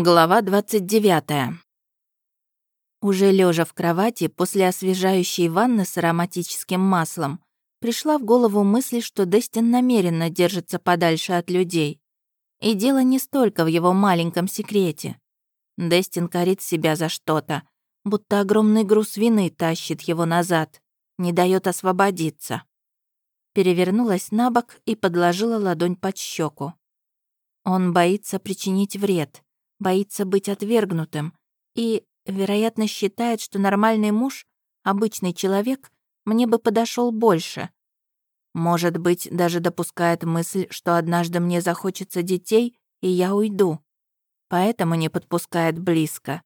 Глава 29. Уже лежа в кровати после освежающей ванны с ароматическим маслом, пришла в голову мысль, что Дестин намеренно держится подальше от людей. И дело не столько в его маленьком секрете. Дестин корит себя за что-то, будто огромный груз вины тащит его назад, не дает освободиться. Перевернулась на бок и подложила ладонь под щеку. Он боится причинить вред, боится быть отвергнутым и, вероятно, считает, что нормальный муж, обычный человек, мне бы подошел больше. Может быть, даже допускает мысль, что однажды мне захочется детей, и я уйду. Поэтому не подпускает близко.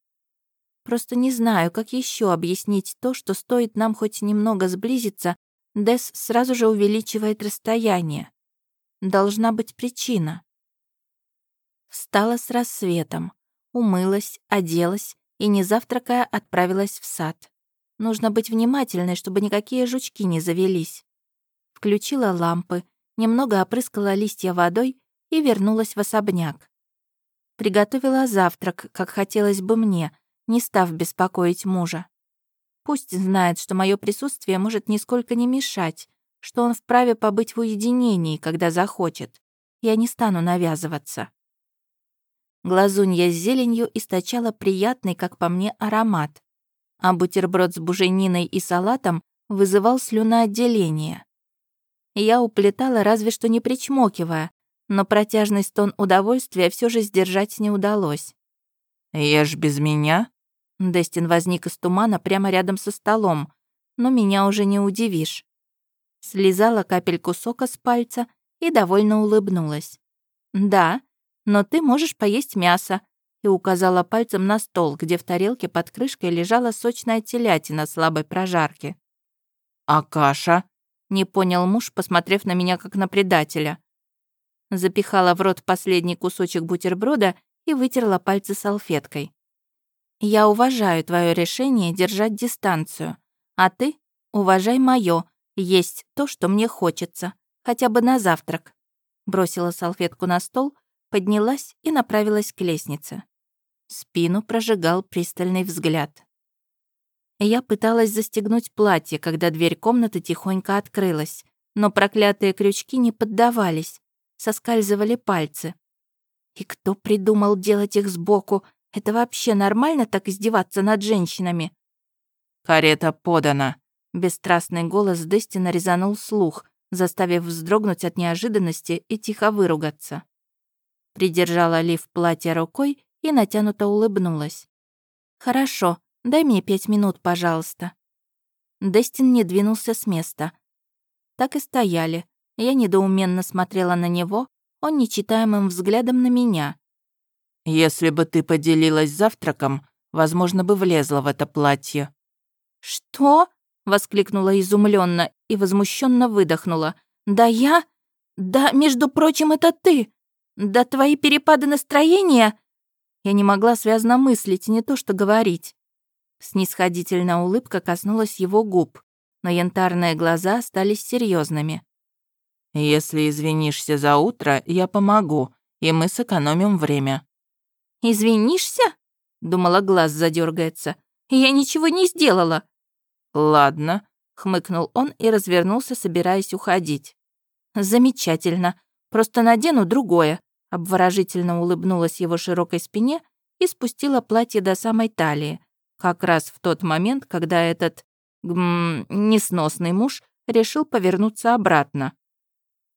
Просто не знаю, как еще объяснить то, что стоит нам хоть немного сблизиться, Дес сразу же увеличивает расстояние. Должна быть причина. Встала с рассветом, умылась, оделась и, не завтракая, отправилась в сад. Нужно быть внимательной, чтобы никакие жучки не завелись. Включила лампы, немного опрыскала листья водой и вернулась в особняк. Приготовила завтрак, как хотелось бы мне, не став беспокоить мужа. Пусть знает, что мое присутствие может нисколько не мешать, что он вправе побыть в уединении, когда захочет. Я не стану навязываться. Глазунья с зеленью источала приятный, как по мне, аромат, а бутерброд с бужениной и салатом вызывал слюноотделение. Я уплетала, разве что не причмокивая, но протяжный стон удовольствия все же сдержать не удалось. «Ешь без меня?» Дестин возник из тумана прямо рядом со столом, но меня уже не удивишь. Слезала капельку сока с пальца и довольно улыбнулась. «Да, но ты можешь поесть мясо», и указала пальцем на стол, где в тарелке под крышкой лежала сочная телятина слабой прожарки. «А каша?» — не понял муж, посмотрев на меня как на предателя. Запихала в рот последний кусочек бутерброда и вытерла пальцы салфеткой. «Я уважаю твое решение держать дистанцию, а ты уважай мое, есть то, что мне хочется, хотя бы на завтрак». Бросила салфетку на стол поднялась и направилась к лестнице. Спину прожигал пристальный взгляд. Я пыталась застегнуть платье, когда дверь комнаты тихонько открылась, но проклятые крючки не поддавались, соскальзывали пальцы. И кто придумал делать их сбоку? Это вообще нормально так издеваться над женщинами? «Карета подана», — бесстрастный голос Дестина резанул слух, заставив вздрогнуть от неожиданности и тихо выругаться. Придержала лиф платья рукой и натянуто улыбнулась. «Хорошо, дай мне пять минут, пожалуйста». Дестин не двинулся с места. Так и стояли. Я недоуменно смотрела на него, он нечитаемым взглядом на меня. «Если бы ты поделилась завтраком, возможно, бы влезла в это платье». «Что?» — воскликнула изумленно и возмущенно выдохнула. «Да я? Да, между прочим, это ты! Да твои перепады настроения...» Я не могла связно мыслить, не то что говорить. Снисходительная улыбка коснулась его губ, но янтарные глаза остались серьезными. «Если извинишься за утро, я помогу, и мы сэкономим время». «Извинишься?» — думала, глаз задергается. «Я ничего не сделала». «Ладно», — хмыкнул он и развернулся, собираясь уходить. «Замечательно. Просто надену другое», — обворожительно улыбнулась его широкой спине и спустила платье до самой талии, как раз в тот момент, когда этот гм, несносный муж решил повернуться обратно.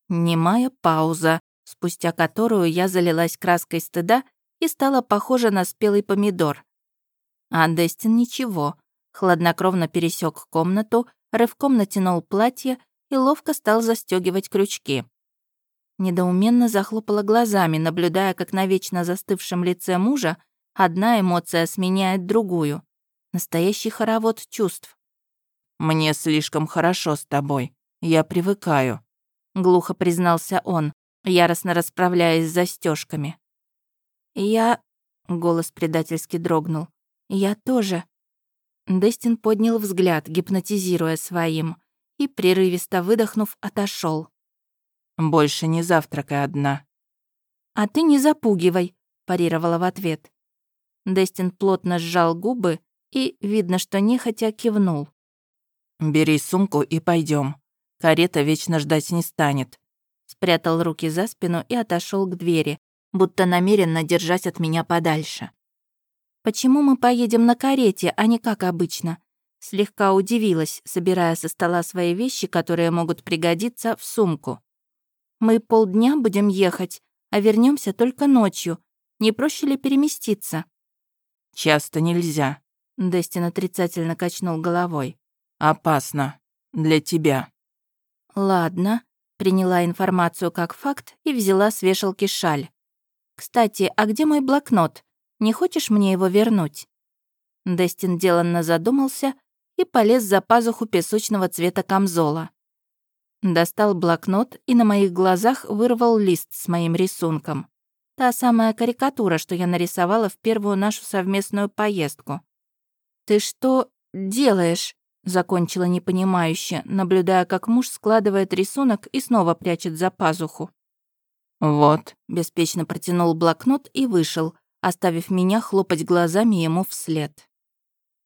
Немая пауза, спустя которую я залилась краской стыда и стала похожа на спелый помидор. А Дестин ничего, хладнокровно пересек комнату, рывком натянул платье и ловко стал застегивать крючки. Недоуменно захлопала глазами, наблюдая, как на вечно застывшем лице мужа одна эмоция сменяет другую. Настоящий хоровод чувств. «Мне слишком хорошо с тобой. Я привыкаю», — глухо признался он, яростно расправляясь с застежками. «Я...» — голос предательски дрогнул. «Я тоже...» Дестин поднял взгляд, гипнотизируя своим, и, прерывисто выдохнув, отошел. Больше не завтракай одна». «А ты не запугивай», — парировала в ответ. Дестин плотно сжал губы и, видно, что нехотя кивнул. «Бери сумку и пойдем. Карета вечно ждать не станет». Спрятал руки за спину и отошел к двери, будто намеренно держась от меня подальше. «Почему мы поедем на карете, а не как обычно?» Слегка удивилась, собирая со стола свои вещи, которые могут пригодиться, в сумку. «Мы полдня будем ехать, а вернемся только ночью. Не проще ли переместиться?» «Часто нельзя», — Дестин отрицательно качнул головой. «Опасно. Для тебя». «Ладно», — приняла информацию как факт и взяла с вешалки шаль. «Кстати, а где мой блокнот? Не хочешь мне его вернуть?» Дестин деланно задумался и полез за пазуху песочного цвета камзола. Достал блокнот и на моих глазах вырвал лист с моим рисунком. Та самая карикатура, что я нарисовала в первую нашу совместную поездку. «Ты что делаешь?» — закончила непонимающе, наблюдая, как муж складывает рисунок и снова прячет за пазуху. «Вот», — беспечно протянул блокнот и вышел, оставив меня хлопать глазами ему вслед.